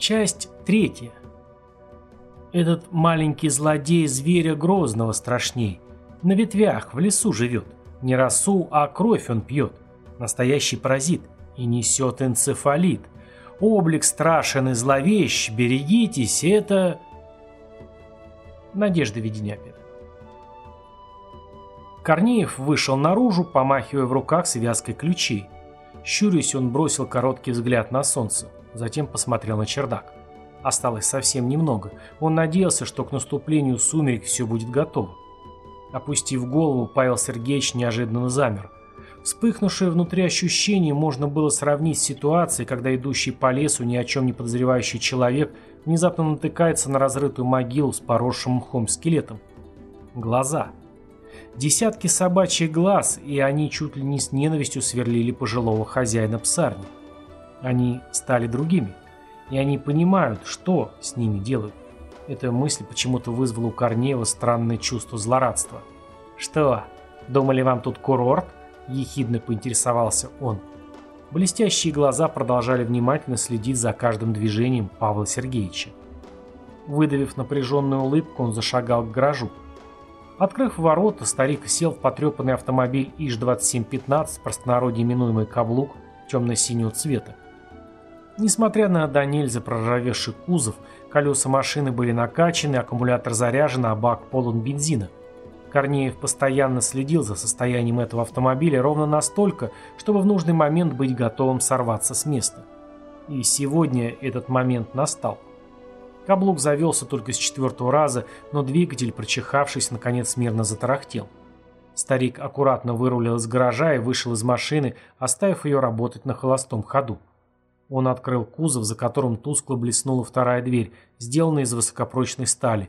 Часть третья. Этот маленький злодей зверя грозного страшней. На ветвях, в лесу живет. Не росу, а кровь он пьет. Настоящий паразит. И несет энцефалит. Облик страшен и зловещ. Берегитесь, это... Надежда Веденяпина. Корнеев вышел наружу, помахивая в руках связкой ключей. Щурясь, он бросил короткий взгляд на солнце, затем посмотрел на чердак. Осталось совсем немного. Он надеялся, что к наступлению сумерек все будет готово. Опустив голову, Павел Сергеевич неожиданно замер. Вспыхнувшее внутри ощущение можно было сравнить с ситуацией, когда идущий по лесу ни о чем не подозревающий человек внезапно натыкается на разрытую могилу с поросшим мхом скелетом. Глаза. Десятки собачьих глаз, и они чуть ли не с ненавистью сверлили пожилого хозяина псарни. Они стали другими, и они понимают, что с ними делают. Эта мысль почему-то вызвала у Корнеева странное чувство злорадства. «Что, думали вам тут курорт?» – ехидно поинтересовался он. Блестящие глаза продолжали внимательно следить за каждым движением Павла Сергеевича. Выдавив напряженную улыбку, он зашагал к гаражу. Открыв ворота, старик сел в потрепанный автомобиль ИЖ-2715, простонародье именуемый «Каблук» темно-синего цвета. Несмотря на до нельзя проржавевший кузов, колеса машины были накачаны, аккумулятор заряжен, а бак полон бензина. Корнеев постоянно следил за состоянием этого автомобиля ровно настолько, чтобы в нужный момент быть готовым сорваться с места. И сегодня этот момент настал. Каблук завелся только с четвертого раза, но двигатель, прочихавшись, наконец мирно затарахтел. Старик аккуратно вырулил из гаража и вышел из машины, оставив ее работать на холостом ходу. Он открыл кузов, за которым тускло блеснула вторая дверь, сделанная из высокопрочной стали.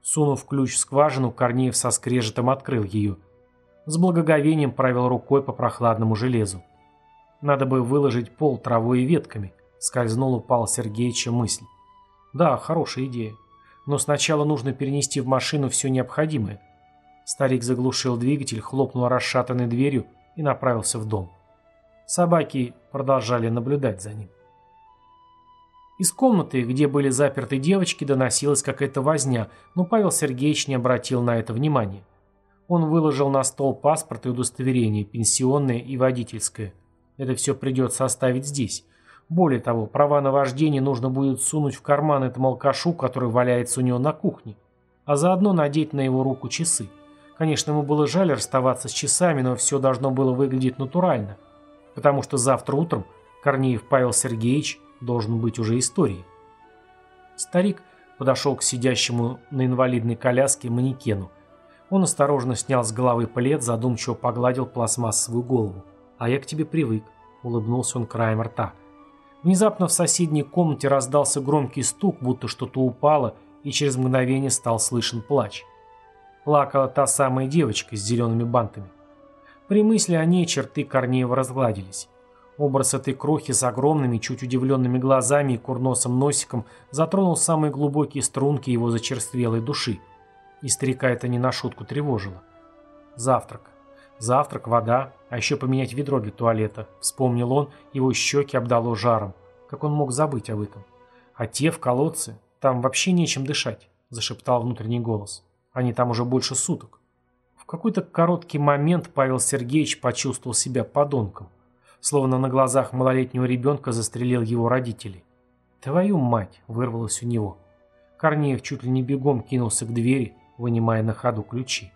Сунув ключ в скважину, Корнеев со скрежетом открыл ее. С благоговением провел рукой по прохладному железу. Надо бы выложить пол травой и ветками, скользнула у Павла Сергеевича мысль. Да, хорошая идея. Но сначала нужно перенести в машину все необходимое. Старик заглушил двигатель, хлопнул расшатанной дверью и направился в дом. Собаки продолжали наблюдать за ним. Из комнаты, где были заперты девочки, доносилась какая-то возня, но Павел Сергеевич не обратил на это внимания. Он выложил на стол паспорт и удостоверение, пенсионное и водительское. Это все придется оставить здесь. Более того, права на вождение нужно будет сунуть в карман этому алкашу, который валяется у него на кухне, а заодно надеть на его руку часы. Конечно, ему было жаль расставаться с часами, но все должно было выглядеть натурально, потому что завтра утром Корнеев Павел Сергеевич должен быть уже историей. Старик подошел к сидящему на инвалидной коляске манекену. Он осторожно снял с головы плед, задумчиво погладил пластмассовую голову. «А я к тебе привык», — улыбнулся он краем рта. Внезапно в соседней комнате раздался громкий стук, будто что-то упало, и через мгновение стал слышен плач. Плакала та самая девочка с зелеными бантами. При мысли о ней черты Корнеева разгладились. Образ этой крохи с огромными, чуть удивленными глазами и курносым носиком затронул самые глубокие струнки его зачерствелой души. И старика это не на шутку тревожило. Завтрак. Завтрак, вода, а еще поменять ведро для туалета. Вспомнил он, его щеки обдало жаром. Как он мог забыть об этом? А те в колодце, там вообще нечем дышать, зашептал внутренний голос. Они там уже больше суток. Какой-то короткий момент Павел Сергеевич почувствовал себя подонком. Словно на глазах малолетнего ребенка застрелил его родителей. «Твою мать!» – вырвалось у него. Корнеев чуть ли не бегом кинулся к двери, вынимая на ходу ключи.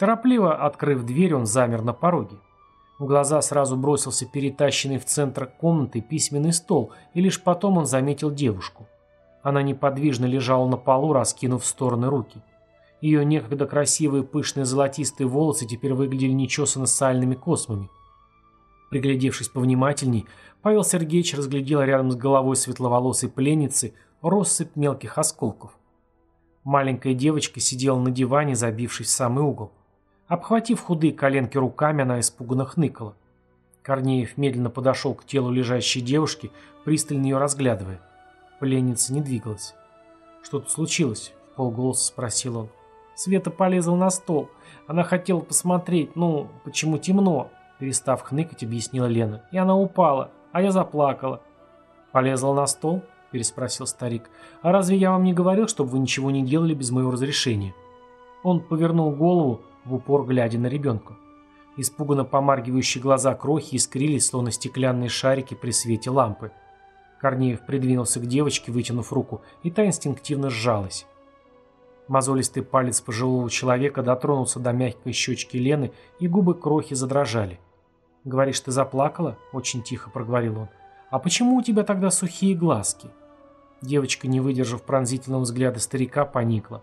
Торопливо открыв дверь, он замер на пороге. В глаза сразу бросился перетащенный в центр комнаты письменный стол, и лишь потом он заметил девушку. Она неподвижно лежала на полу, раскинув в стороны руки. Ее некогда красивые пышные золотистые волосы теперь выглядели нечесанно сальными космами. Приглядевшись повнимательней, Павел Сергеевич разглядел рядом с головой светловолосой пленницы россыпь мелких осколков. Маленькая девочка сидела на диване, забившись в самый угол. Обхватив худые коленки руками, она испуганно хныкала. Корнеев медленно подошел к телу лежащей девушки, пристально ее разглядывая. Пленница не двигалась. «Что тут случилось?» – в полголоса спросил он. Света полезла на стол. Она хотела посмотреть, ну, почему темно. Перестав хныкать, объяснила Лена. И она упала, а я заплакала. «Полезла на стол?» – переспросил старик. «А разве я вам не говорил, чтобы вы ничего не делали без моего разрешения?» Он повернул голову, в упор глядя на ребенка. Испуганно помаргивающие глаза крохи искрились, словно стеклянные шарики при свете лампы. Корнеев придвинулся к девочке, вытянув руку, и та инстинктивно сжалась. Мозолистый палец пожилого человека дотронулся до мягкой щечки Лены, и губы крохи задрожали. «Говоришь, ты заплакала?» – очень тихо проговорил он. «А почему у тебя тогда сухие глазки?» Девочка, не выдержав пронзительного взгляда старика, поникла.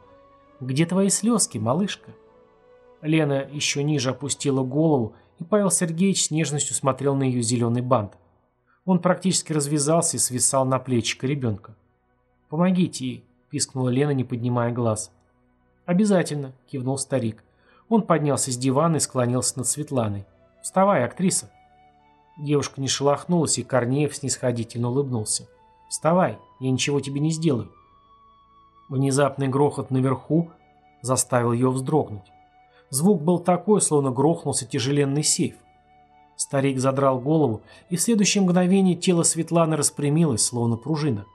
«Где твои слезки, малышка?» Лена еще ниже опустила голову, и Павел Сергеевич с нежностью смотрел на ее зеленый бант. Он практически развязался и свисал на плечико ребенка. «Помогите ей», – пискнула Лена, не поднимая глаз. «Обязательно», – кивнул старик. Он поднялся с дивана и склонился над Светланой. «Вставай, актриса». Девушка не шелохнулась, и Корнеев снисходительно улыбнулся. «Вставай, я ничего тебе не сделаю». Внезапный грохот наверху заставил ее вздрогнуть. Звук был такой, словно грохнулся тяжеленный сейф. Старик задрал голову, и в следующее мгновение тело Светланы распрямилось, словно пружина.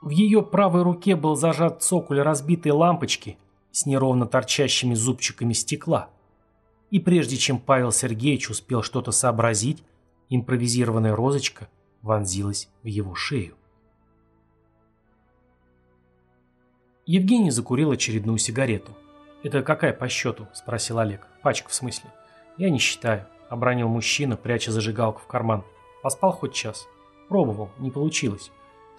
В ее правой руке был зажат цоколь разбитой лампочки с неровно торчащими зубчиками стекла. И прежде чем Павел Сергеевич успел что-то сообразить, импровизированная розочка вонзилась в его шею. Евгений закурил очередную сигарету. «Это какая по счету?» – спросил Олег. «Пачка, в смысле?» «Я не считаю», – обронил мужчина, пряча зажигалку в карман. «Поспал хоть час?» «Пробовал, не получилось».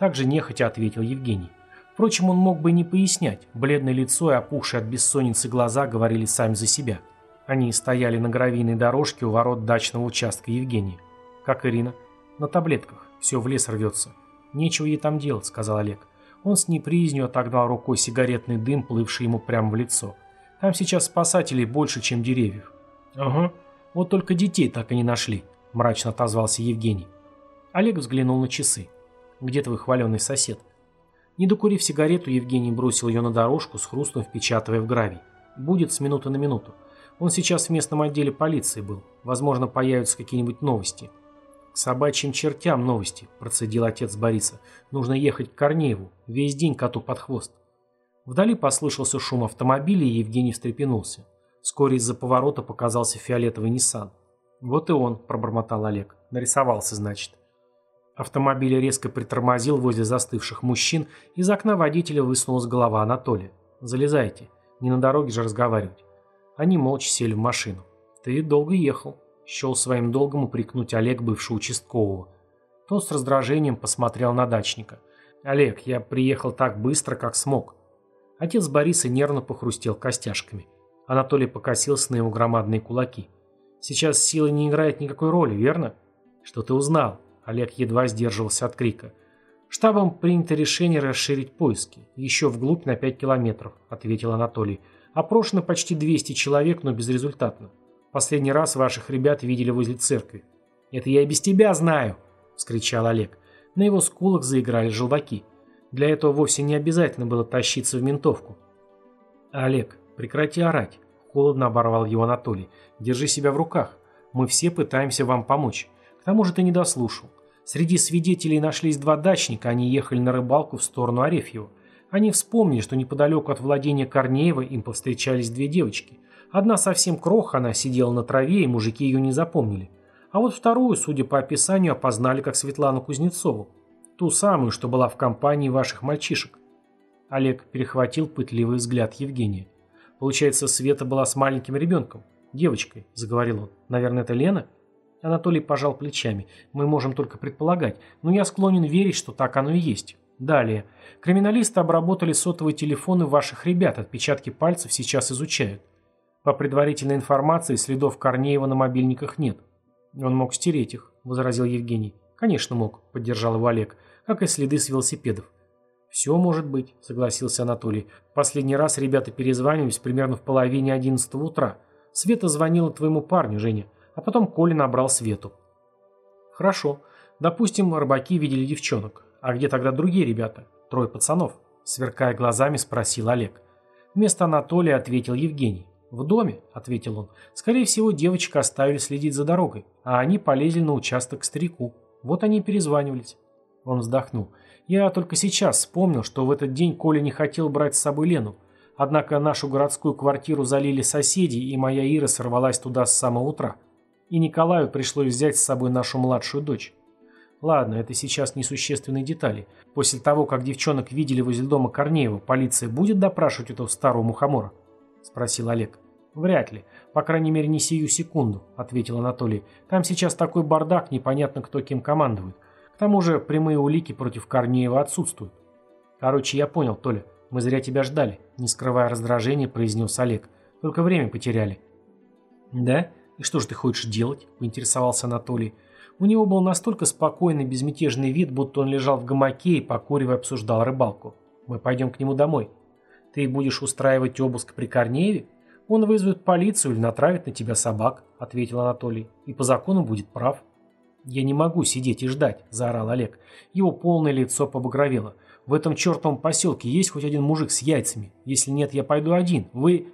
Также нехотя ответил Евгений. Впрочем, он мог бы не пояснять. Бледное лицо и опухшие от бессонницы глаза говорили сами за себя. Они стояли на гравийной дорожке у ворот дачного участка Евгения. Как Ирина? На таблетках. Все в лес рвется. Нечего ей там делать, сказал Олег. Он с неприязнью отогнал рукой сигаретный дым, плывший ему прямо в лицо. Там сейчас спасателей больше, чем деревьев. Ага. Вот только детей так и не нашли, мрачно отозвался Евгений. Олег взглянул на часы. Где твой хваленый сосед? Не докурив сигарету, Евгений бросил ее на дорожку, с хрустом впечатывая в гравий. Будет с минуты на минуту. Он сейчас в местном отделе полиции был. Возможно, появятся какие-нибудь новости. К собачьим чертям новости, процедил отец Бориса. Нужно ехать к Корнееву. Весь день коту под хвост. Вдали послышался шум автомобиля, и Евгений встрепенулся. Вскоре из-за поворота показался фиолетовый Ниссан. «Вот и он», – пробормотал Олег. «Нарисовался, значит». Автомобиль резко притормозил возле застывших мужчин, из окна водителя высунулась голова Анатолия. «Залезайте. Не на дороге же разговаривать». Они молча сели в машину. «Ты долго ехал», – счел своим долгом упрекнуть Олег бывшего участкового. Тот с раздражением посмотрел на дачника. «Олег, я приехал так быстро, как смог». Отец Бориса нервно похрустел костяшками. Анатолий покосился на его громадные кулаки. «Сейчас сила не играет никакой роли, верно?» «Что ты узнал?» Олег едва сдерживался от крика. «Штабом принято решение расширить поиски. Еще вглубь на 5 километров», — ответил Анатолий. «Опрошено почти 200 человек, но безрезультатно. Последний раз ваших ребят видели возле церкви». «Это я и без тебя знаю!» — вскричал Олег. На его скулах заиграли желваки. Для этого вовсе не обязательно было тащиться в ментовку. «Олег, прекрати орать», – холодно оборвал его Анатолий. «Держи себя в руках. Мы все пытаемся вам помочь. К тому же ты не дослушал. Среди свидетелей нашлись два дачника, они ехали на рыбалку в сторону Арефьева. Они вспомнили, что неподалеку от владения Корнеева им повстречались две девочки. Одна совсем кроха, она сидела на траве, и мужики ее не запомнили. А вот вторую, судя по описанию, опознали как Светлану Кузнецову. Ту самую, что была в компании ваших мальчишек. Олег перехватил пытливый взгляд Евгения. Получается, Света была с маленьким ребенком. Девочкой, заговорил он. Наверное, это Лена? Анатолий пожал плечами. Мы можем только предполагать, но я склонен верить, что так оно и есть. Далее. Криминалисты обработали сотовые телефоны ваших ребят, отпечатки пальцев сейчас изучают. По предварительной информации, следов Корнеева на мобильниках нет. Он мог стереть их, возразил Евгений. Конечно, мог, поддержал его Олег как и следы с велосипедов. «Все может быть», — согласился Анатолий. «Последний раз ребята перезванивались примерно в половине одиннадцатого утра. Света звонила твоему парню, Женя, а потом Коля набрал Свету». «Хорошо. Допустим, рыбаки видели девчонок. А где тогда другие ребята? Трое пацанов?» Сверкая глазами, спросил Олег. Вместо Анатолия ответил Евгений. «В доме», — ответил он. «Скорее всего, девочек оставили следить за дорогой, а они полезли на участок к старику. Вот они и перезванивались». Он вздохнул. «Я только сейчас вспомнил, что в этот день Коля не хотел брать с собой Лену. Однако нашу городскую квартиру залили соседи, и моя Ира сорвалась туда с самого утра. И Николаю пришлось взять с собой нашу младшую дочь. Ладно, это сейчас несущественные детали. После того, как девчонок видели возле дома Корнеева, полиция будет допрашивать этого старого мухомора?» Спросил Олег. «Вряд ли. По крайней мере, не сию секунду», — ответил Анатолий. «Там сейчас такой бардак, непонятно, кто кем командует. К тому же прямые улики против Корнеева отсутствуют». «Короче, я понял, Толя. Мы зря тебя ждали», — не скрывая раздражения, произнес Олег. «Только время потеряли». «Да? И что же ты хочешь делать?» — поинтересовался Анатолий. У него был настолько спокойный, безмятежный вид, будто он лежал в гамаке и, покуривая, обсуждал рыбалку. «Мы пойдем к нему домой». «Ты будешь устраивать обыск при Корнееве?» «Он вызовет полицию или натравит на тебя собак», — ответил Анатолий. «И по закону будет прав». «Я не могу сидеть и ждать», — заорал Олег. Его полное лицо побагровело. «В этом чертовом поселке есть хоть один мужик с яйцами? Если нет, я пойду один. Вы...»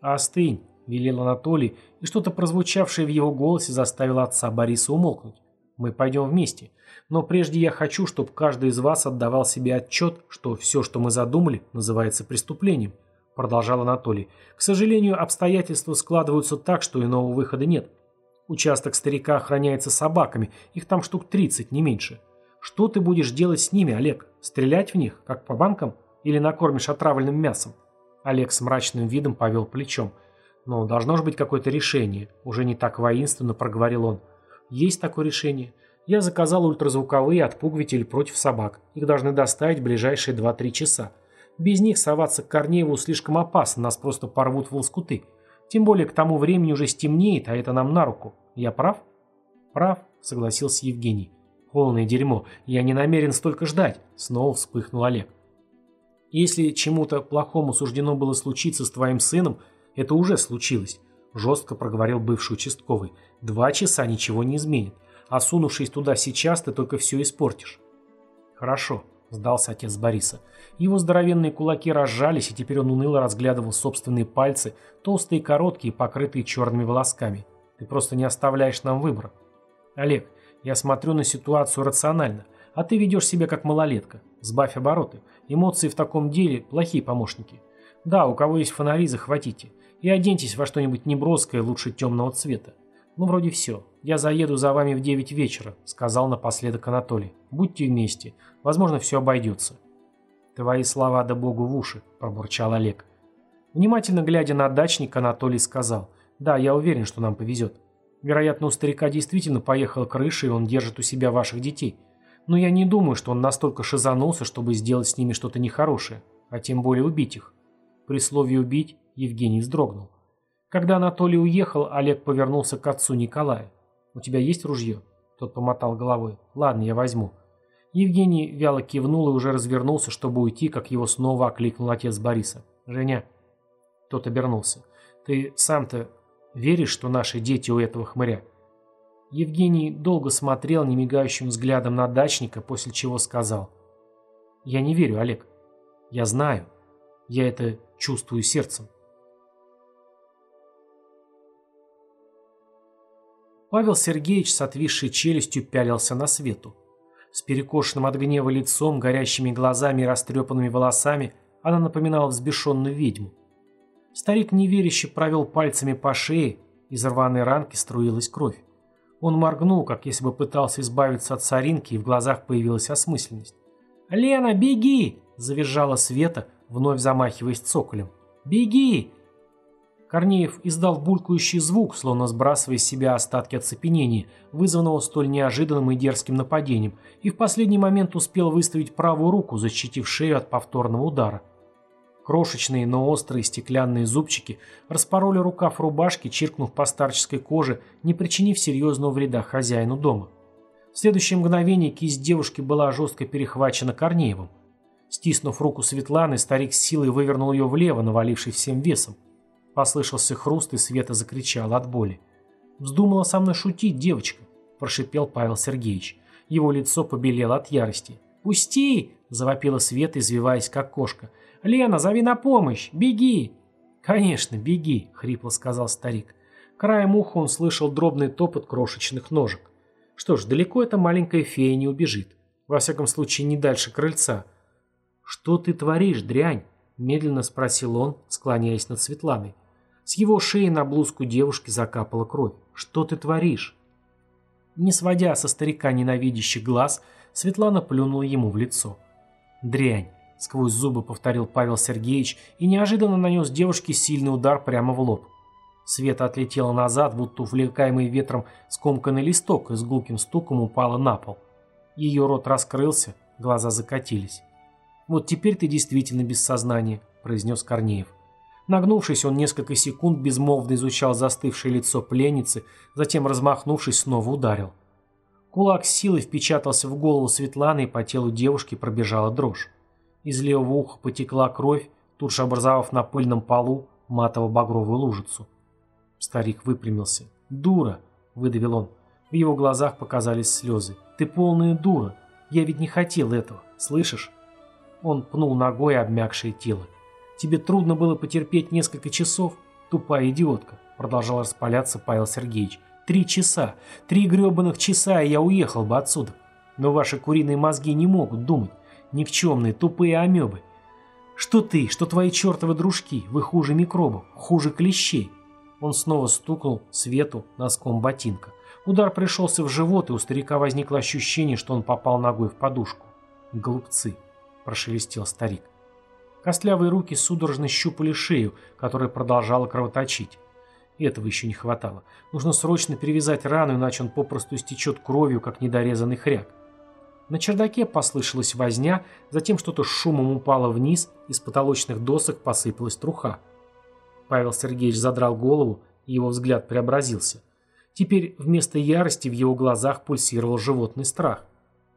«Остынь», — велел Анатолий, и что-то прозвучавшее в его голосе заставило отца Бориса умолкнуть. «Мы пойдем вместе. Но прежде я хочу, чтобы каждый из вас отдавал себе отчет, что все, что мы задумали, называется преступлением продолжал Анатолий. К сожалению, обстоятельства складываются так, что иного выхода нет. Участок старика охраняется собаками, их там штук 30, не меньше. Что ты будешь делать с ними, Олег? Стрелять в них, как по банкам? Или накормишь отравленным мясом? Олег с мрачным видом повел плечом. Но должно же быть какое-то решение. Уже не так воинственно проговорил он. Есть такое решение. Я заказал ультразвуковые отпугиватели против собак. Их должны доставить в ближайшие 2-3 часа. Без них соваться к Корнееву слишком опасно, нас просто порвут в лоскуты. Тем более к тому времени уже стемнеет, а это нам на руку. Я прав? Прав, согласился Евгений. Полное дерьмо, я не намерен столько ждать, снова вспыхнул Олег. Если чему-то плохому суждено было случиться с твоим сыном, это уже случилось, жестко проговорил бывший участковый. Два часа ничего не изменит, а сунувшись туда сейчас, ты только все испортишь. Хорошо, сдался отец Бориса. Его здоровенные кулаки разжались, и теперь он уныло разглядывал собственные пальцы, толстые и короткие, покрытые черными волосками. Ты просто не оставляешь нам выбора. Олег, я смотрю на ситуацию рационально, а ты ведешь себя как малолетка. Сбавь обороты. Эмоции в таком деле – плохие помощники. Да, у кого есть фонари, захватите. И оденьтесь во что-нибудь неброское, лучше темного цвета. Ну, вроде все. Я заеду за вами в 9 вечера, сказал напоследок Анатолий. Будьте вместе. Возможно, все обойдется. «Твои слова да богу в уши», – пробурчал Олег. Внимательно глядя на дачника, Анатолий сказал. «Да, я уверен, что нам повезет. Вероятно, у старика действительно поехала крыша, и он держит у себя ваших детей. Но я не думаю, что он настолько шизанулся, чтобы сделать с ними что-то нехорошее, а тем более убить их». При слове «убить» Евгений вздрогнул. Когда Анатолий уехал, Олег повернулся к отцу Николая. «У тебя есть ружье?» Тот помотал головой. «Ладно, я возьму». Евгений вяло кивнул и уже развернулся, чтобы уйти, как его снова окликнул отец Бориса. «Женя». Тот обернулся. «Ты сам-то веришь, что наши дети у этого хмыря?» Евгений долго смотрел немигающим взглядом на дачника, после чего сказал. «Я не верю, Олег. Я знаю. Я это чувствую сердцем». Павел Сергеевич с отвисшей челюстью пялился на свету. С перекошенным от гнева лицом, горящими глазами и растрепанными волосами она напоминала взбешенную ведьму. Старик неверяще провел пальцами по шее, из рваной ранки струилась кровь. Он моргнул, как если бы пытался избавиться от соринки, и в глазах появилась осмысленность. «Лена, беги!» – завизжала Света, вновь замахиваясь цоколем. «Беги!» Корнеев издал булькающий звук, словно сбрасывая с себя остатки оцепенения, вызванного столь неожиданным и дерзким нападением, и в последний момент успел выставить правую руку, защитив шею от повторного удара. Крошечные, но острые стеклянные зубчики распороли рукав рубашки, чиркнув по старческой коже, не причинив серьезного вреда хозяину дома. В следующее мгновение кисть девушки была жестко перехвачена Корнеевым. Стиснув руку Светланы, старик с силой вывернул ее влево, навалившись всем весом. Послышался хруст, и Света закричала от боли. «Вздумала со мной шутить, девочка», – прошипел Павел Сергеевич. Его лицо побелело от ярости. «Пусти!» – завопила Света, извиваясь как кошка. «Лена, зови на помощь! Беги!» «Конечно, беги!» – хрипло сказал старик. Краем уха он слышал дробный топот крошечных ножек. Что ж, далеко эта маленькая фея не убежит. Во всяком случае, не дальше крыльца. «Что ты творишь, дрянь?» – медленно спросил он, склоняясь над Светланой. С его шеи на блузку девушки закапала кровь. «Что ты творишь?» Не сводя со старика ненавидящих глаз, Светлана плюнула ему в лицо. «Дрянь!» – сквозь зубы повторил Павел Сергеевич и неожиданно нанес девушке сильный удар прямо в лоб. Света отлетела назад, будто увлекаемый ветром скомканный листок и с глухим стуком упала на пол. Ее рот раскрылся, глаза закатились. «Вот теперь ты действительно без сознания», – произнес Корнеев. Нагнувшись, он несколько секунд безмолвно изучал застывшее лицо пленницы, затем, размахнувшись, снова ударил. Кулак с силой впечатался в голову Светланы, и по телу девушки пробежала дрожь. Из левого уха потекла кровь, тут же образовав на пыльном полу матово-багровую лужицу. Старик выпрямился. «Дура!» – выдавил он. В его глазах показались слезы. «Ты полная дура! Я ведь не хотел этого, слышишь?» Он пнул ногой обмякшее тело. «Тебе трудно было потерпеть несколько часов? Тупая идиотка!» – продолжал распаляться Павел Сергеевич. «Три часа! Три гребаных часа, и я уехал бы отсюда! Но ваши куриные мозги не могут думать. Никчемные, тупые амебы. Что ты, что твои чертовы дружки, вы хуже микробов, хуже клещей!» Он снова стукнул Свету носком ботинка. Удар пришелся в живот, и у старика возникло ощущение, что он попал ногой в подушку. «Голубцы!» – прошелестел старик. Костлявые руки судорожно щупали шею, которая продолжала кровоточить. Этого еще не хватало. Нужно срочно перевязать рану, иначе он попросту истечет кровью, как недорезанный хряк. На чердаке послышалась возня, затем что-то шумом упало вниз, из потолочных досок посыпалась труха. Павел Сергеевич задрал голову, и его взгляд преобразился. Теперь вместо ярости в его глазах пульсировал животный страх.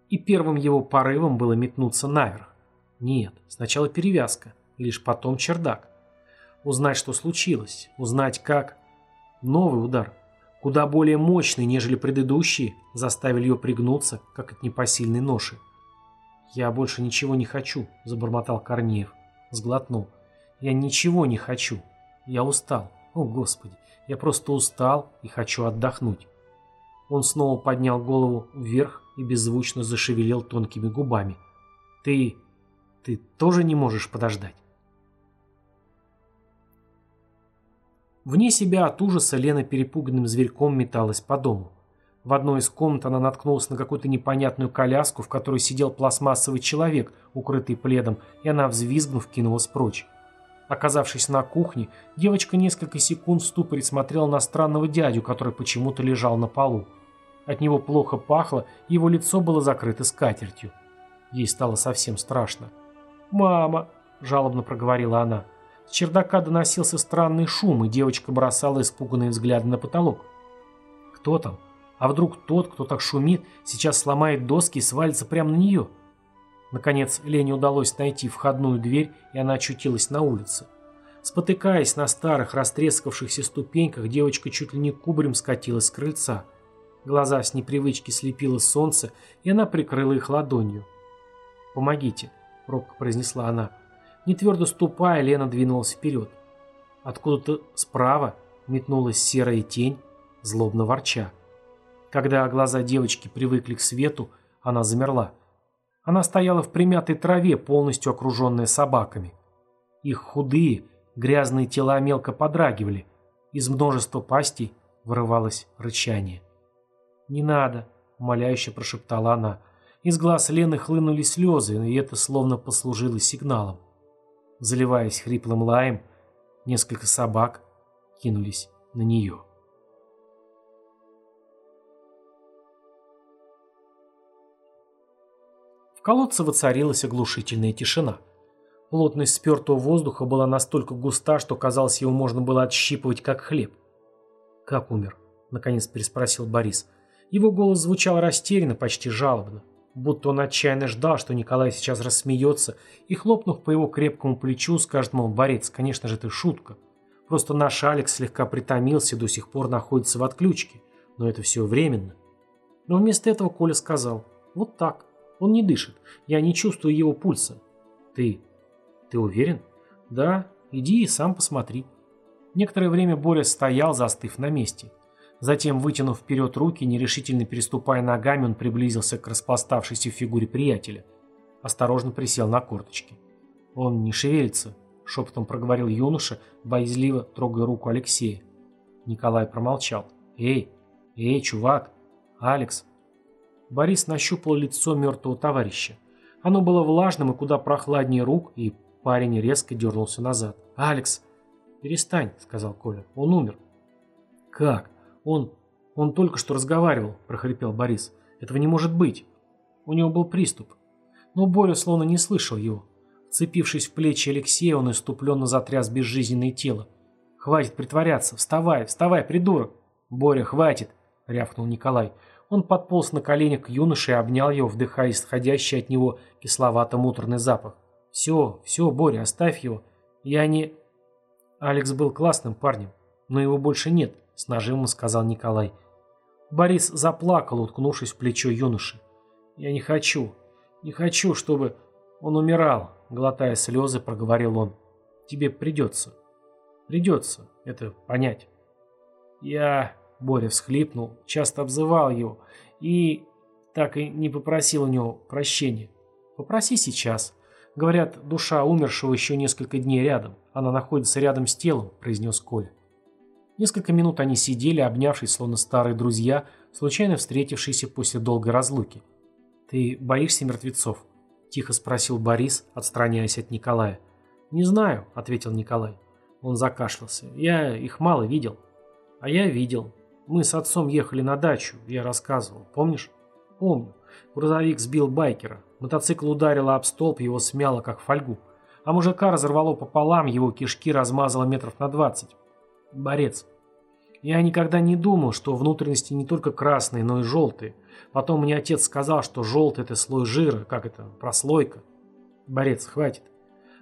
И первым его порывом было метнуться наверх. Нет, сначала перевязка, лишь потом чердак. Узнать, что случилось, узнать, как... Новый удар, куда более мощный, нежели предыдущие, заставили ее пригнуться, как от непосильной ноши. «Я больше ничего не хочу», – забормотал Корнеев. Сглотнул. «Я ничего не хочу. Я устал. О, Господи, я просто устал и хочу отдохнуть. Он снова поднял голову вверх и беззвучно зашевелил тонкими губами. Ты... ты тоже не можешь подождать? Вне себя от ужаса Лена перепуганным зверьком металась по дому. В одной из комнат она наткнулась на какую-то непонятную коляску, в которой сидел пластмассовый человек, укрытый пледом, и она, взвизгнув, кинулась прочь. Оказавшись на кухне, девочка несколько секунд в ступоре смотрела на странного дядю, который почему-то лежал на полу. От него плохо пахло, его лицо было закрыто скатертью. Ей стало совсем страшно. «Мама!» – жалобно проговорила она. С чердака доносился странный шум, и девочка бросала испуганные взгляды на потолок. «Кто там? А вдруг тот, кто так шумит, сейчас сломает доски и свалится прямо на нее?» Наконец, Лене удалось найти входную дверь, и она очутилась на улице. Спотыкаясь на старых, растрескавшихся ступеньках, девочка чуть ли не кубарем скатилась с крыльца. Глаза с непривычки слепило солнце, и она прикрыла их ладонью. «Помогите», — робко произнесла она. Не твердо ступая, Лена двинулась вперед. Откуда-то справа метнулась серая тень, злобно ворча. Когда глаза девочки привыкли к свету, она замерла. Она стояла в примятой траве, полностью окруженная собаками. Их худые, грязные тела мелко подрагивали. Из множества пастей вырывалось рычание. «Не надо», — умоляюще прошептала она. Из глаз Лены хлынули слезы, и это словно послужило сигналом. Заливаясь хриплым лаем, несколько собак кинулись на нее. колодце воцарилась оглушительная тишина. Плотность спертого воздуха была настолько густа, что казалось, его можно было отщипывать, как хлеб. «Как умер?» – наконец переспросил Борис. Его голос звучал растерянно, почти жалобно, будто он отчаянно ждал, что Николай сейчас рассмеется и, хлопнув по его крепкому плечу, скажет, мол, Борец, конечно же, это шутка. Просто наш Алекс слегка притомился и до сих пор находится в отключке, но это все временно. Но вместо этого Коля сказал, вот так. Он не дышит. Я не чувствую его пульса. Ты... ты уверен? Да. Иди и сам посмотри. Некоторое время Боря стоял, застыв на месте. Затем, вытянув вперед руки, нерешительно переступая ногами, он приблизился к распластавшейся фигуре приятеля. Осторожно присел на корточки. «Он не шевелится», — шепотом проговорил юноша, боязливо трогая руку Алексея. Николай промолчал. «Эй, эй, чувак! Алекс!» Борис нащупал лицо мертвого товарища. Оно было влажным и куда прохладнее рук, и парень резко дернулся назад. «Алекс!» «Перестань», — сказал Коля. «Он умер». «Как? Он... он только что разговаривал», — прохрипел Борис. «Этого не может быть». У него был приступ. Но Боря словно не слышал его. Цепившись в плечи Алексея, он иступленно затряс безжизненное тело. «Хватит притворяться! Вставай! Вставай, придурок!» «Боря, хватит!» — рявкнул Николай. Он подполз на коленях к юноше и обнял его, вдыхая исходящий от него кисловато-муторный запах. «Все, все, Боря, оставь его. Я не...» Алекс был классным парнем, но его больше нет, с нажимом сказал Николай. Борис заплакал, уткнувшись в плечо юноши. «Я не хочу, не хочу, чтобы он умирал», глотая слезы, проговорил он. «Тебе придется, придется это понять». «Я...» — Боря всхлипнул, часто обзывал его и так и не попросил у него прощения. «Попроси сейчас», Говорят, душа умершего еще несколько дней рядом. Она находится рядом с телом», – произнес Коля. Несколько минут они сидели, обнявшись, словно старые друзья, случайно встретившиеся после долгой разлуки. «Ты боишься мертвецов?» – тихо спросил Борис, отстраняясь от Николая. «Не знаю», – ответил Николай. Он закашлялся. «Я их мало видел». «А я видел. Мы с отцом ехали на дачу, я рассказывал. Помнишь?» «Помню. Грузовик сбил байкера. Мотоцикл ударил об столб, его смяло, как фольгу. А мужика разорвало пополам, его кишки размазало метров на двадцать. Борец. Я никогда не думал, что внутренности не только красные, но и желтые. Потом мне отец сказал, что желтый – это слой жира, как это, прослойка. Борец, хватит.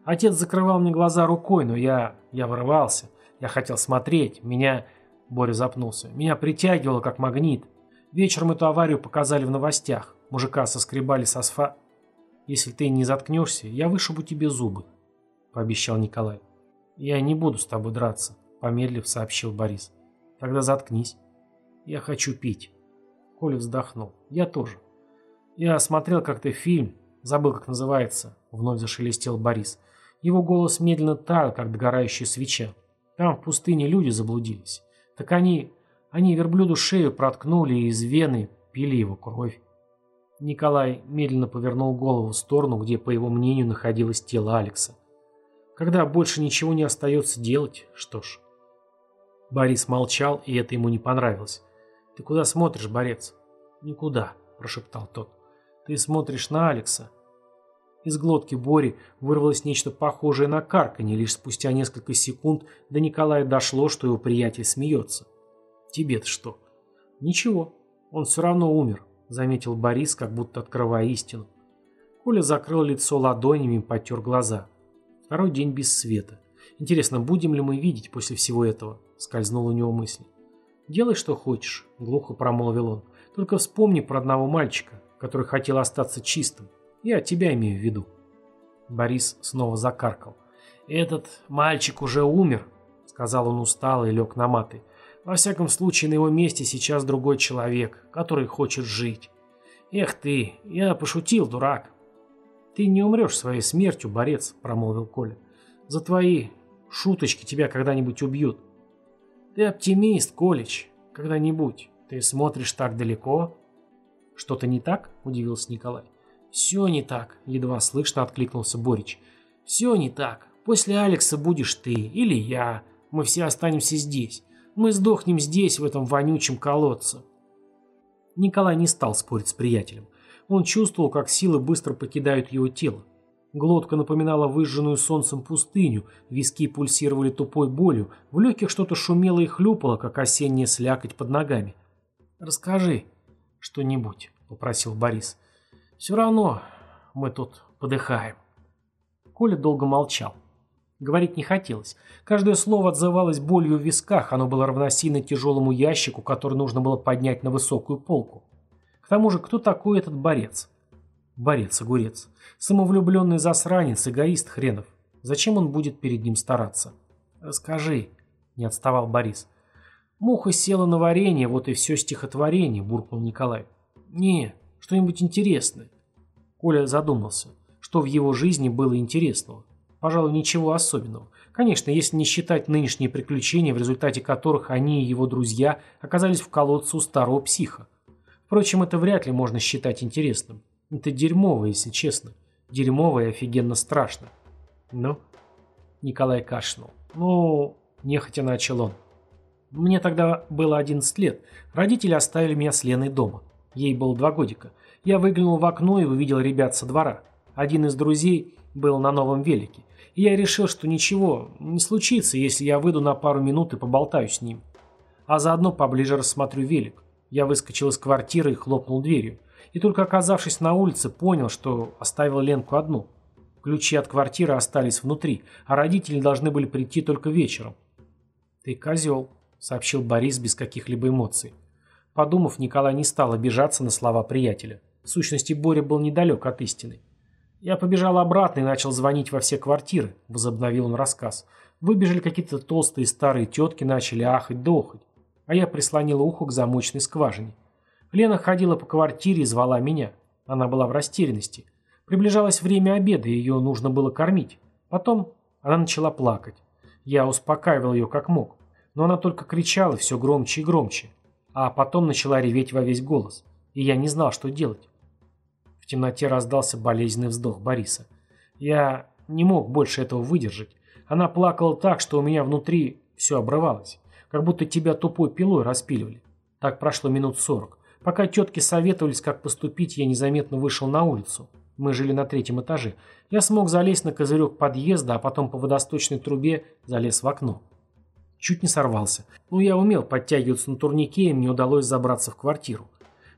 Отец закрывал мне глаза рукой, но я... я вырывался. Я хотел смотреть. Меня... Боря запнулся. Меня притягивало, как магнит. Вечером эту аварию показали в новостях. Мужика соскребали с асфа... Если ты не заткнешься, я вышибу тебе зубы», — пообещал Николай. «Я не буду с тобой драться», — помедлив сообщил Борис. «Тогда заткнись. Я хочу пить». Коля вздохнул. «Я тоже. Я смотрел как-то фильм, забыл, как называется», — вновь зашелестел Борис. Его голос медленно таял, как догорающая свеча. Там в пустыне люди заблудились. Так они... они верблюду шею проткнули и из вены пили его кровь. Николай медленно повернул голову в сторону, где, по его мнению, находилось тело Алекса. Когда больше ничего не остается делать, что ж. Борис молчал, и это ему не понравилось. «Ты куда смотришь, борец?» «Никуда», – прошептал тот. «Ты смотришь на Алекса». Из глотки Бори вырвалось нечто похожее на карканье, лишь спустя несколько секунд до Николая дошло, что его приятель смеется. «Тебе-то что?» «Ничего, он все равно умер. — заметил Борис, как будто открывая истину. Коля закрыл лицо ладонями и потер глаза. Второй день без света. Интересно, будем ли мы видеть после всего этого? Скользнула у него мысль. «Делай, что хочешь», — глухо промолвил он. «Только вспомни про одного мальчика, который хотел остаться чистым. Я тебя имею в виду». Борис снова закаркал. «Этот мальчик уже умер», — сказал он устало и лег на маты. Во всяком случае, на его месте сейчас другой человек, который хочет жить. Эх ты, я пошутил, дурак. Ты не умрешь своей смертью, борец, промолвил Коля. За твои шуточки тебя когда-нибудь убьют. Ты оптимист, Колич, когда-нибудь. Ты смотришь так далеко. Что-то не так? Удивился Николай. Все не так, едва слышно откликнулся Борич. Все не так. После Алекса будешь ты или я. Мы все останемся здесь. Мы сдохнем здесь, в этом вонючем колодце. Николай не стал спорить с приятелем. Он чувствовал, как силы быстро покидают его тело. Глотка напоминала выжженную солнцем пустыню, виски пульсировали тупой болью, в легких что-то шумело и хлюпало, как осенняя слякоть под ногами. «Расскажи что-нибудь», — попросил Борис. «Все равно мы тут подыхаем». Коля долго молчал. Говорить не хотелось. Каждое слово отзывалось болью в висках, оно было равносильно тяжелому ящику, который нужно было поднять на высокую полку. К тому же, кто такой этот борец? Борец-огурец. Самовлюбленный засранец, эгоист хренов. Зачем он будет перед ним стараться? «Расскажи», — не отставал Борис. Муха села на варенье, вот и все стихотворение, буркнул Николай. Не, что-нибудь интересное. Коля задумался, что в его жизни было интересного. Пожалуй, ничего особенного. Конечно, если не считать нынешние приключения, в результате которых они и его друзья оказались в колодце у старого психа. Впрочем, это вряд ли можно считать интересным. Это дерьмово, если честно. Дерьмово и офигенно страшно. Ну? Николай кашлянул. Ну, нехотя начал он. Мне тогда было 11 лет. Родители оставили меня с Леной дома. Ей было два годика. Я выглянул в окно и увидел ребят со двора. Один из друзей был на новом велике. И я решил, что ничего не случится, если я выйду на пару минут и поболтаю с ним. А заодно поближе рассмотрю велик. Я выскочил из квартиры и хлопнул дверью. И только оказавшись на улице, понял, что оставил Ленку одну. Ключи от квартиры остались внутри, а родители должны были прийти только вечером. «Ты козел», — сообщил Борис без каких-либо эмоций. Подумав, Николай не стал обижаться на слова приятеля. В сущности, Боря был недалек от истины. «Я побежал обратно и начал звонить во все квартиры», — возобновил он рассказ. Выбежали какие-то толстые старые тетки, начали ахать да охать а я прислонила ухо к замочной скважине. Лена ходила по квартире и звала меня. Она была в растерянности. Приближалось время обеда, и ее нужно было кормить. Потом она начала плакать. Я успокаивал ее как мог, но она только кричала все громче и громче. А потом начала реветь во весь голос, и я не знал, что делать. В темноте раздался болезненный вздох Бориса. Я не мог больше этого выдержать. Она плакала так, что у меня внутри все обрывалось как будто тебя тупой пилой распиливали. Так прошло минут сорок. Пока тетки советовались, как поступить, я незаметно вышел на улицу. Мы жили на третьем этаже. Я смог залезть на козырек подъезда, а потом по водосточной трубе залез в окно. Чуть не сорвался. Но я умел подтягиваться на турнике, и мне удалось забраться в квартиру.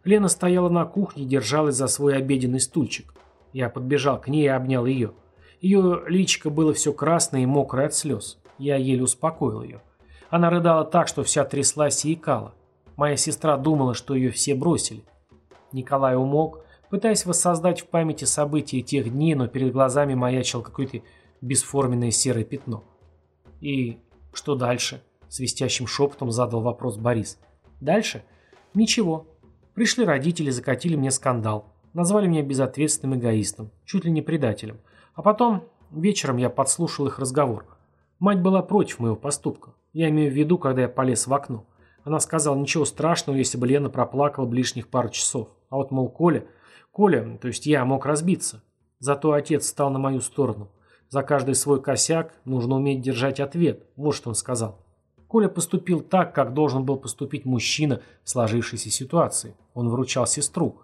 Лена стояла на кухне и держалась за свой обеденный стульчик. Я подбежал к ней и обнял ее. Ее личико было все красное и мокрое от слез. Я еле успокоил ее. Она рыдала так, что вся тряслась и икала. Моя сестра думала, что ее все бросили. Николай умолк, пытаясь воссоздать в памяти события тех дней, но перед глазами маячило какое-то бесформенное серое пятно. «И что дальше?» – свистящим шепотом задал вопрос Борис. «Дальше? Ничего. Пришли родители, закатили мне скандал. Назвали меня безответственным эгоистом, чуть ли не предателем. А потом, вечером я подслушал их разговор. Мать была против моего поступка. Я имею в виду, когда я полез в окно. Она сказала, ничего страшного, если бы Лена проплакала бы лишних пару часов. А вот, мол, Коля... Коля, то есть я, мог разбиться. Зато отец стал на мою сторону. За каждый свой косяк нужно уметь держать ответ. Вот что он сказал. Коля поступил так, как должен был поступить мужчина в сложившейся ситуации. Он вручал сестру.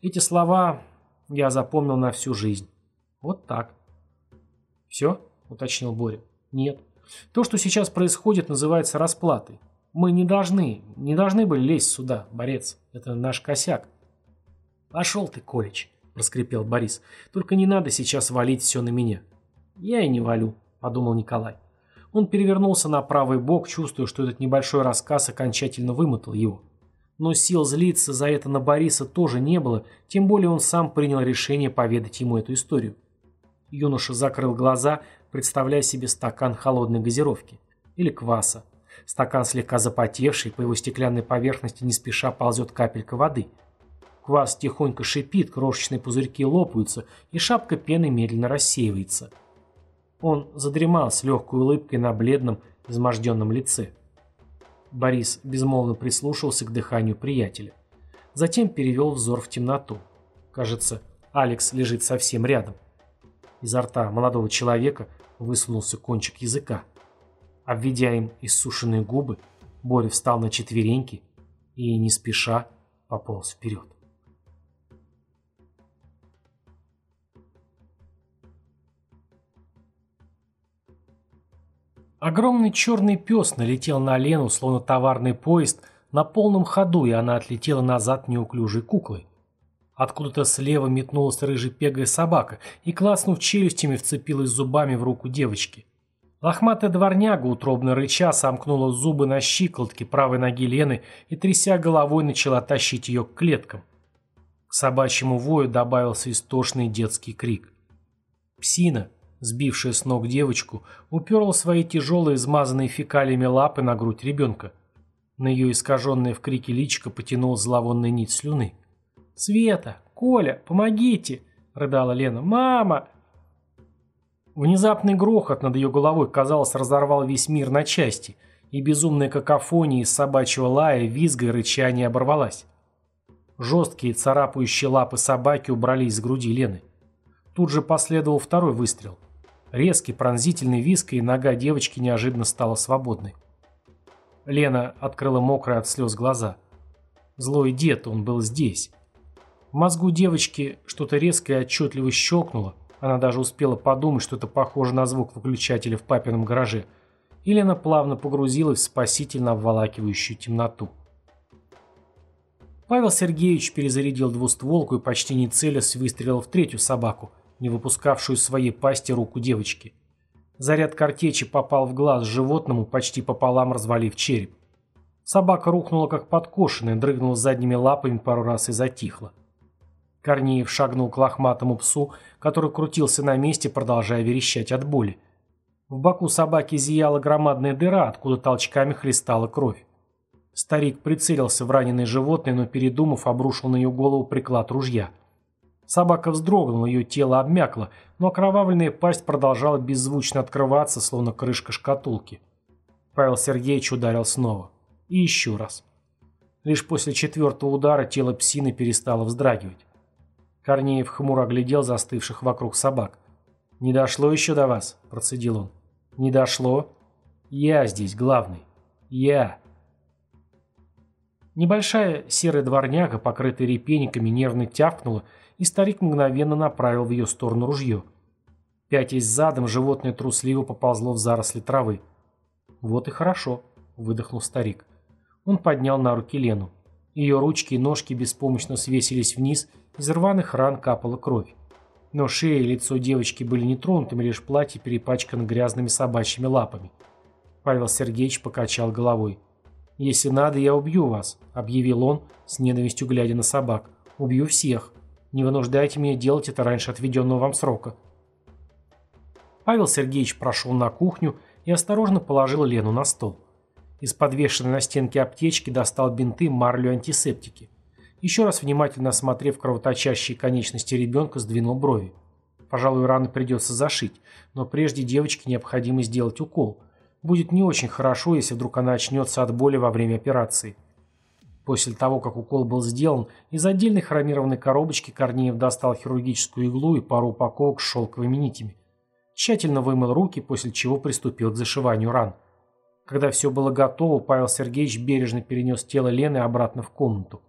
Эти слова я запомнил на всю жизнь. Вот так. «Все?» – уточнил Боря. «Нет». То, что сейчас происходит, называется расплатой. Мы не должны, не должны были лезть сюда, борец. Это наш косяк. Пошел ты, Колич, проскрипел Борис. Только не надо сейчас валить все на меня. Я и не валю, подумал Николай. Он перевернулся на правый бок, чувствуя, что этот небольшой рассказ окончательно вымотал его. Но сил злиться за это на Бориса тоже не было, тем более он сам принял решение поведать ему эту историю. Юноша закрыл глаза, представляя себе стакан холодной газировки. Или кваса. Стакан слегка запотевший, по его стеклянной поверхности не спеша ползет капелька воды. Квас тихонько шипит, крошечные пузырьки лопаются, и шапка пены медленно рассеивается. Он задремал с легкой улыбкой на бледном, изможденном лице. Борис безмолвно прислушался к дыханию приятеля. Затем перевел взор в темноту. Кажется, Алекс лежит совсем рядом. Изо рта молодого человека высунулся кончик языка. Обведя им иссушенные губы, Боря встал на четвереньки и, не спеша, пополз вперед. Огромный черный пес налетел на Лену, словно товарный поезд, на полном ходу, и она отлетела назад неуклюжей куклой. Откуда-то слева метнулась рыжепегая собака и, класнув челюстями, вцепилась зубами в руку девочки. Лохматая дворняга, утробно рыча, сомкнула зубы на щиколотке правой ноги Лены и, тряся головой, начала тащить ее к клеткам. К собачьему вою добавился истошный детский крик. Псина, сбившая с ног девочку, уперла свои тяжелые, измазанные фекалиями лапы на грудь ребенка. На ее искаженное в крике личико потянул зловонная нить слюны. «Света! Коля! Помогите!» — рыдала Лена. «Мама!» Внезапный грохот над ее головой, казалось, разорвал весь мир на части, и безумная какофония из собачьего лая, визга и рычания оборвалась. Жесткие царапающие лапы собаки убрались с груди Лены. Тут же последовал второй выстрел. Резкий пронзительный виск, и нога девочки неожиданно стала свободной. Лена открыла мокрые от слез глаза. Злой дед, он был здесь. В мозгу девочки что-то резко и отчетливо щелкнуло, она даже успела подумать, что это похоже на звук выключателя в папином гараже. И Лена плавно погрузилась в спасительно обволакивающую темноту. Павел Сергеевич перезарядил двустволку и почти не целясь выстрелил в третью собаку, не выпускавшую из своей пасти руку девочки. Заряд картечи попал в глаз животному, почти пополам развалив череп. Собака рухнула как подкошенная, дрыгнула задними лапами пару раз и затихла. Корнеев шагнул к лохматому псу, который крутился на месте, продолжая верещать от боли. В боку собаки зияла громадная дыра, откуда толчками хлестала кровь. Старик прицелился в раненое животное, но, передумав, обрушил на ее голову приклад ружья. Собака вздрогнула, ее тело обмякло, но окровавленная пасть продолжала беззвучно открываться, словно крышка шкатулки. Павел Сергеевич ударил снова. И еще раз. Лишь после четвертого удара тело псины перестало вздрагивать. Корнеев хмуро оглядел застывших вокруг собак. «Не дошло еще до вас», – процедил он. «Не дошло? Я здесь главный. Я». Небольшая серая дворняга, покрытая репейниками, нервно тявкнула, и старик мгновенно направил в ее сторону ружье. Пятясь задом, животное трусливо поползло в заросли травы. «Вот и хорошо», – выдохнул старик. Он поднял на руки Лену. Ее ручки и ножки беспомощно свесились вниз – из рваных ран капала кровь. Но шея и лицо девочки были не тронутыми, лишь платье перепачкано грязными собачьими лапами. Павел Сергеевич покачал головой. «Если надо, я убью вас», — объявил он, с ненавистью глядя на собак. «Убью всех. Не вынуждайте меня делать это раньше отведенного вам срока». Павел Сергеевич прошел на кухню и осторожно положил Лену на стол. Из подвешенной на стенке аптечки достал бинты, марлю антисептики. Еще раз внимательно осмотрев кровоточащие конечности ребенка, сдвинул брови. Пожалуй, раны придется зашить, но прежде девочке необходимо сделать укол. Будет не очень хорошо, если вдруг она очнется от боли во время операции. После того, как укол был сделан, из отдельной хромированной коробочки Корнеев достал хирургическую иглу и пару упаковок с шелковыми нитями. Тщательно вымыл руки, после чего приступил к зашиванию ран. Когда все было готово, Павел Сергеевич бережно перенес тело Лены обратно в комнату.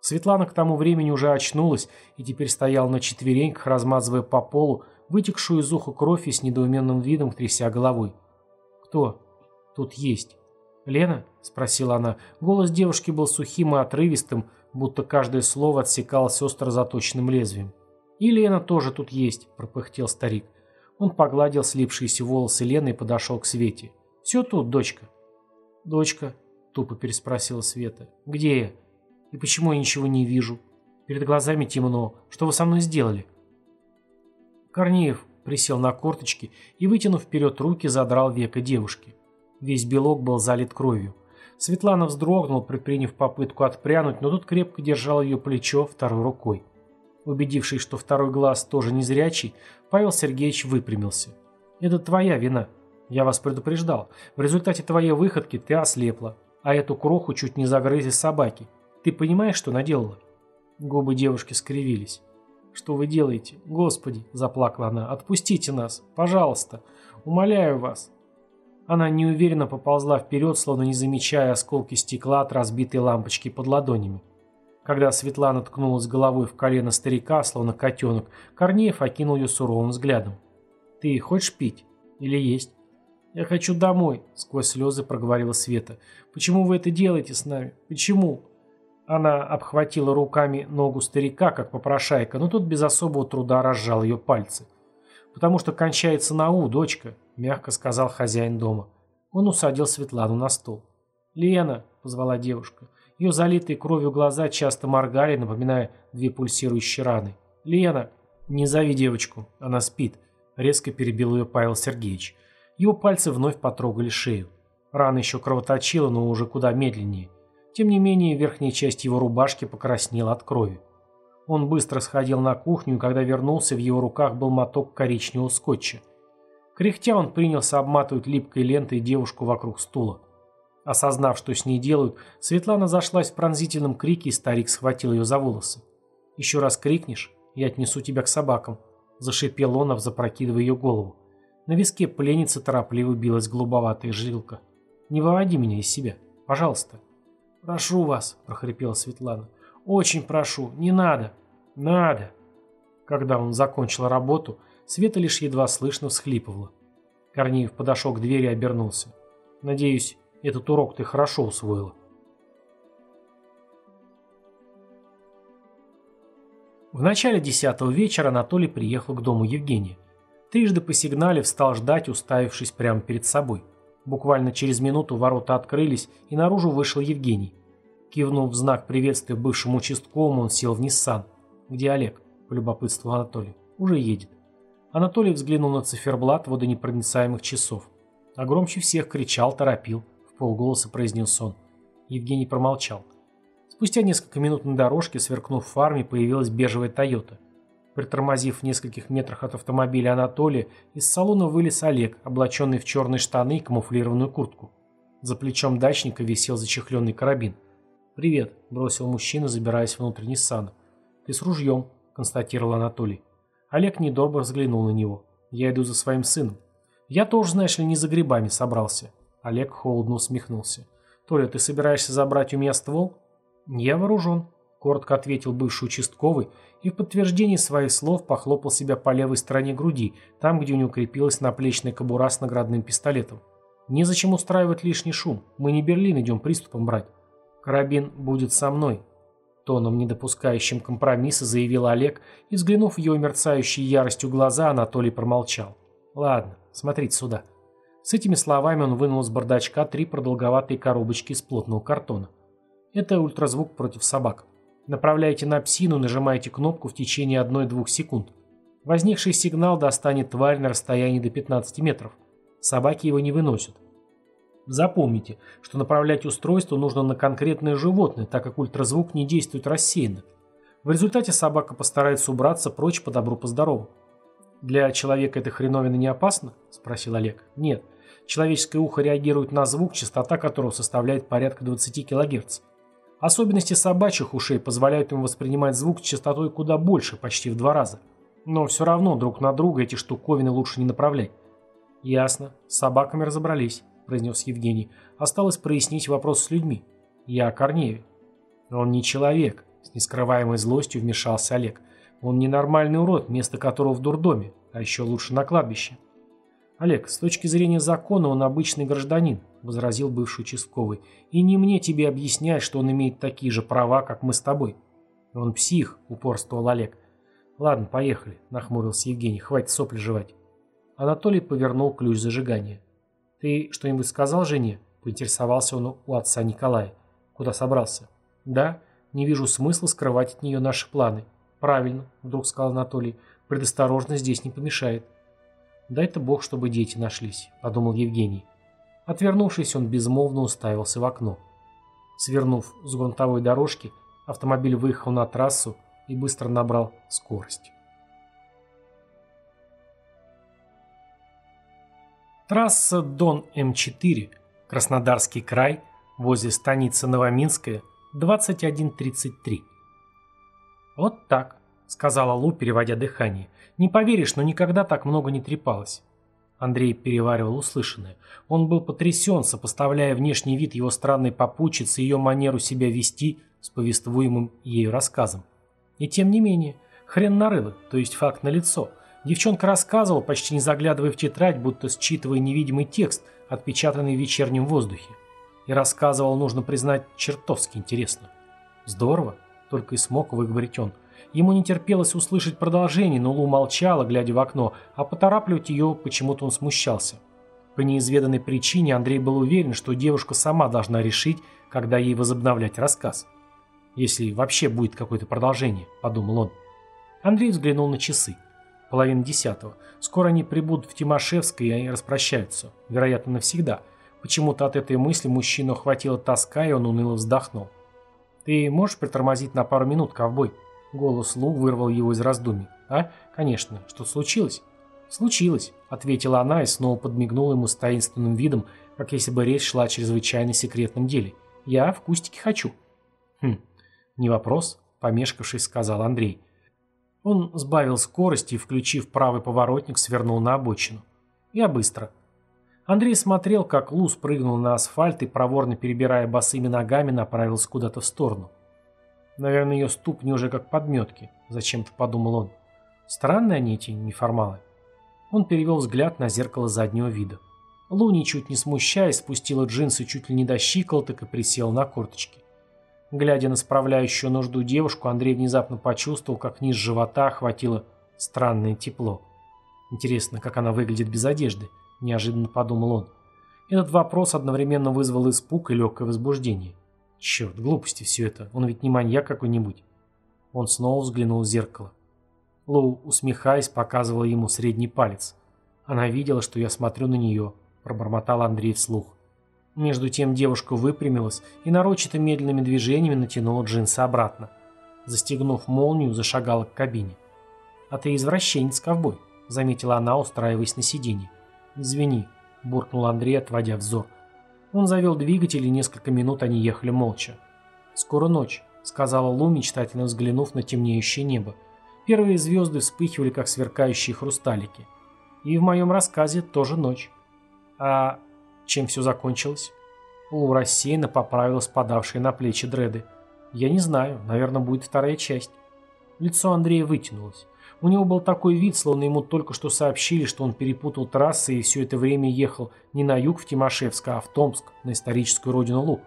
Светлана к тому времени уже очнулась и теперь стояла на четвереньках, размазывая по полу вытекшую из уха кровь и с недоуменным видом тряся головой. «Кто? Тут есть». «Лена?» – спросила она. Голос девушки был сухим и отрывистым, будто каждое слово отсекалось остро заточенным лезвием. «И Лена тоже тут есть», – пропыхтел старик. Он погладил слипшиеся волосы Лены и подошел к Свете. «Все тут, дочка». «Дочка?» – тупо переспросила Света. «Где я?» И почему я ничего не вижу? Перед глазами темно. Что вы со мной сделали?» Корнеев присел на корточки и, вытянув вперед руки, задрал века девушки. Весь белок был залит кровью. Светлана вздрогнула, предприняв попытку отпрянуть, но тут крепко держал ее плечо второй рукой. Убедившись, что второй глаз тоже незрячий, Павел Сергеевич выпрямился. «Это твоя вина. Я вас предупреждал. В результате твоей выходки ты ослепла, а эту кроху чуть не загрызли собаки. Ты понимаешь, что наделала?» Губы девушки скривились. «Что вы делаете? Господи!» – заплакала она. «Отпустите нас! Пожалуйста! Умоляю вас!» Она неуверенно поползла вперед, словно не замечая осколки стекла от разбитой лампочки под ладонями. Когда Светлана ткнулась головой в колено старика, словно котенок, Корнеев окинул ее суровым взглядом. «Ты хочешь пить? Или есть?» «Я хочу домой», — сквозь слезы проговорила Света. «Почему вы это делаете с нами? Почему?» Она обхватила руками ногу старика, как попрошайка, но тот без особого труда разжал ее пальцы. «Потому что кончается на «у», дочка», — мягко сказал хозяин дома. Он усадил Светлану на стол. «Лена», — позвала девушка. Ее залитые кровью глаза часто моргали, напоминая две пульсирующие раны. «Лена!» «Не зови девочку, она спит», — резко перебил ее Павел Сергеевич. Его пальцы вновь потрогали шею. Рана еще кровоточила, но уже куда медленнее. Тем не менее, верхняя часть его рубашки покраснела от крови. Он быстро сходил на кухню, и когда вернулся, в его руках был моток коричневого скотча. Кряхтя он принялся обматывать липкой лентой девушку вокруг стула. Осознав, что с ней делают, Светлана зашлась в пронзительном крике, и старик схватил ее за волосы. «Еще раз крикнешь, я отнесу тебя к собакам», – зашипел он, запрокидывая ее голову. На виске пленницы торопливо билась голубоватая жилка. «Не выводи меня из себя, пожалуйста». «Прошу вас», – прохрипела Светлана. «Очень прошу, не надо». «Надо». Когда он закончил работу, Света лишь едва слышно всхлипывала. Корнеев подошел к двери и обернулся. «Надеюсь, этот урок ты хорошо усвоила». В начале десятого вечера Анатолий приехал к дому Евгения. Трижды по сигнале встал ждать, уставившись прямо перед собой. Буквально через минуту ворота открылись, и наружу вышел Евгений. Кивнув в знак приветствия бывшему участковому, он сел в Ниссан. «Где Олег?» – полюбопытствовал Анатолий. «Уже едет». Анатолий взглянул на циферблат водонепроницаемых часов. А громче всех кричал, торопил. В полголоса произнес он. Евгений промолчал. Спустя несколько минут на дорожке, сверкнув фарме, появилась бежевая «Тойота». Притормозив в нескольких метрах от автомобиля Анатолия, из салона вылез Олег, облаченный в черные штаны и камуфлированную куртку. За плечом дачника висел зачехленный карабин. «Привет», – бросил мужчина, забираясь внутрь Ниссана. «Ты с ружьем», – констатировал Анатолий. Олег недобро взглянул на него. «Я иду за своим сыном». «Я тоже, знаешь ли, не за грибами собрался». Олег холодно усмехнулся. «Толя, ты собираешься забрать у меня ствол?» «Я вооружен», – коротко ответил бывший участковый и в подтверждение своих слов похлопал себя по левой стороне груди, там, где у него крепилась наплечная кобура с наградным пистолетом. «Незачем устраивать лишний шум. Мы не Берлин идем приступом брать. Карабин будет со мной, Тоном, не допускающим компромисса, заявил Олег, и, взглянув в ее мерцающие яростью глаза, Анатолий промолчал. «Ладно, смотрите сюда». С этими словами он вынул из бардачка три продолговатые коробочки из плотного картона. Это ультразвук против собак. Направляете на псину, нажимаете кнопку в течение 1-2 секунд. Возникший сигнал достанет тварь на расстоянии до 15 метров. Собаки его не выносят. Запомните, что направлять устройство нужно на конкретное животное, так как ультразвук не действует рассеянно. В результате собака постарается убраться прочь по добру, по здорову. «Для человека эта хреновина не опасна?» – спросил Олег. «Нет. Человеческое ухо реагирует на звук, частота которого составляет порядка 20 кГц. Особенности собачьих ушей позволяют им воспринимать звук с частотой куда больше, почти в два раза. Но все равно друг на друга эти штуковины лучше не направлять». «Ясно. С собаками разобрались» произнес Евгений. «Осталось прояснить вопрос с людьми. Я о Корнееве». «Он не человек», — с нескрываемой злостью вмешался Олег. «Он ненормальный урод, место которого в дурдоме, а еще лучше на кладбище». «Олег, с точки зрения закона он обычный гражданин», — возразил бывший участковый. «И не мне тебе объяснять, что он имеет такие же права, как мы с тобой». «Он псих», — упорствовал Олег. «Ладно, поехали», — нахмурился Евгений. «Хватит сопли жевать». Анатолий повернул ключ зажигания. «Ты что-нибудь сказал жене?» – поинтересовался он у отца Николая. «Куда собрался?» «Да, не вижу смысла скрывать от нее наши планы». «Правильно», – вдруг сказал Анатолий. «Предосторожность здесь не помешает». «Дай-то Бог, чтобы дети нашлись», – подумал Евгений. Отвернувшись, он безмолвно уставился в окно. Свернув с грунтовой дорожки, автомобиль выехал на трассу и быстро набрал скорость. Трасса Дон-М4, Краснодарский край, возле станицы Новоминская, 21.33. «Вот так», — сказала Лу, переводя дыхание. «Не поверишь, но никогда так много не трепалось». Андрей переваривал услышанное. Он был потрясен, сопоставляя внешний вид его странной попутчицы и ее манеру себя вести с повествуемым ею рассказом. И тем не менее, хрен нарыло, то есть факт налицо. Девчонка рассказывала, почти не заглядывая в тетрадь, будто считывая невидимый текст, отпечатанный в вечернем воздухе. И рассказывал, нужно признать, чертовски интересно. Здорово, только и смог выговорить он. Ему не терпелось услышать продолжение, но Лу молчала, глядя в окно, а поторапливать ее почему-то он смущался. По неизведанной причине Андрей был уверен, что девушка сама должна решить, когда ей возобновлять рассказ. «Если вообще будет какое-то продолжение», — подумал он. Андрей взглянул на часы. Половина десятого. Скоро они прибудут в Тимошевское и они распрощаются. Вероятно, навсегда. Почему-то от этой мысли мужчину охватила тоска, и он уныло вздохнул. «Ты можешь притормозить на пару минут, ковбой?» Голос Лу вырвал его из раздумий. «А? Конечно. Что случилось?» «Случилось», — ответила она и снова подмигнула ему с таинственным видом, как если бы речь шла о чрезвычайно секретном деле. «Я в кустике хочу». «Хм, не вопрос», — помешкавшись, сказал Андрей. Он сбавил скорость и, включив правый поворотник, свернул на обочину. «Я быстро». Андрей смотрел, как Лу спрыгнул на асфальт и, проворно перебирая босыми ногами, направился куда-то в сторону. Наверное, ее ступни уже как подметки, зачем-то подумал он. Странные они эти неформалы. Он перевел взгляд на зеркало заднего вида. Лу, ничуть не смущаясь, спустила джинсы чуть ли не до щиколоток и присела на корточки. Глядя на справляющую нужду девушку, Андрей внезапно почувствовал, как низ живота охватило странное тепло. Интересно, как она выглядит без одежды, неожиданно подумал он. Этот вопрос одновременно вызвал испуг и легкое возбуждение. Черт, глупости все это, он ведь не маньяк какой-нибудь. Он снова взглянул в зеркало. Лоу, усмехаясь, показывала ему средний палец. Она видела, что я смотрю на нее, пробормотал Андрей вслух. Между тем девушка выпрямилась и нарочито медленными движениями натянула джинсы обратно. Застегнув молнию, зашагала к кабине. «А ты извращенец, ковбой», — заметила она, устраиваясь на сиденье. «Извини», — буркнул Андрей, отводя взор. Он завел двигатель, и несколько минут они ехали молча. «Скоро ночь», — сказала Лу, мечтательно взглянув на темнеющее небо. Первые звезды вспыхивали, как сверкающие хрусталики. И в моем рассказе тоже ночь. А чем все закончилось? Лу рассеянно поправила спадавшие на плечи дреды. Я не знаю, наверное, будет вторая часть. Лицо Андрея вытянулось. У него был такой вид, словно ему только что сообщили, что он перепутал трассы и все это время ехал не на юг в Тимошевск, а в Томск, на историческую родину Лу.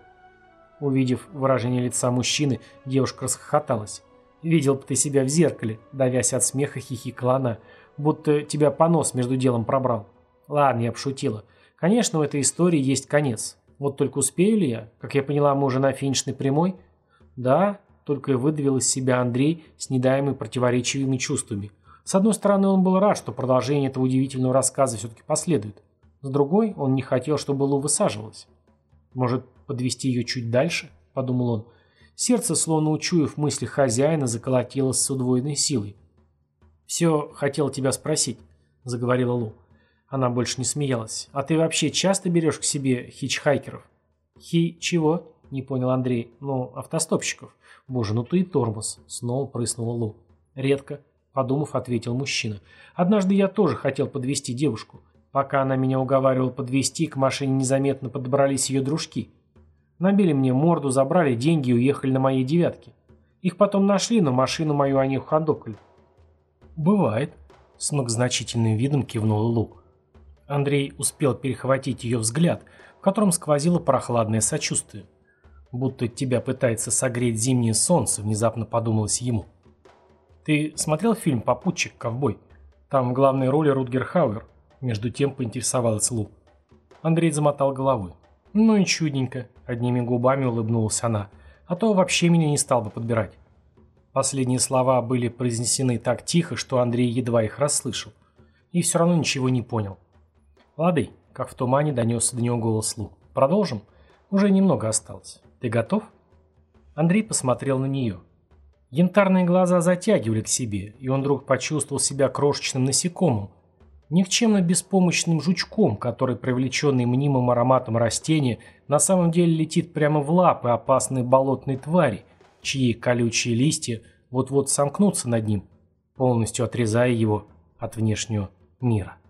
Увидев выражение лица мужчины, девушка расхохоталась. Видел бы ты себя в зеркале, давясь от смеха хихикала она, будто тебя понос между делом пробрал. Ладно, я пошутила. Конечно, у этой истории есть конец. Вот только успею ли я? Как я поняла, мы уже на финишной прямой? Да, только и выдавил из себя Андрей с недаемыми противоречивыми чувствами. С одной стороны, он был рад, что продолжение этого удивительного рассказа все-таки последует. С другой, он не хотел, чтобы Лу высаживалась. Может, подвести ее чуть дальше? Подумал он. Сердце, словно учуяв мысли хозяина, заколотилось с удвоенной силой. «Все хотел тебя спросить», — заговорила Лу. Она больше не смеялась. «А ты вообще часто берешь к себе хичхайкеров?» «Хи... чего?» — не понял Андрей. «Ну, автостопщиков». «Боже, ну ты и тормоз», — снова прыснула Лу. «Редко», — подумав, ответил мужчина. «Однажды я тоже хотел подвести девушку. Пока она меня уговаривала подвести, к машине незаметно подобрались ее дружки. Набили мне морду, забрали деньги и уехали на моей девятке. Их потом нашли, но машину мою они уходокали. «Бывает», — с многозначительным видом кивнула Лук. Андрей успел перехватить ее взгляд, в котором сквозило прохладное сочувствие. «Будто тебя пытается согреть зимнее солнце», — внезапно подумалось ему. «Ты смотрел фильм «Попутчик. Ковбой»? Там в главной роли Рутгер Хауэр», — между тем поинтересовалась Лу. Андрей замотал головой. «Ну и чудненько», — одними губами улыбнулась она. «А то вообще меня не стал бы подбирать». Последние слова были произнесены так тихо, что Андрей едва их расслышал. И все равно ничего не понял. «Лады», — как в тумане донесся до него голос Лу. «Продолжим? Уже немного осталось. Ты готов?» Андрей посмотрел на нее. Янтарные глаза затягивали к себе, и он вдруг почувствовал себя крошечным насекомым, никчемно беспомощным жучком, который, привлеченный мнимым ароматом растения, на самом деле летит прямо в лапы опасной болотной твари, чьи колючие листья вот-вот сомкнутся над ним, полностью отрезая его от внешнего мира.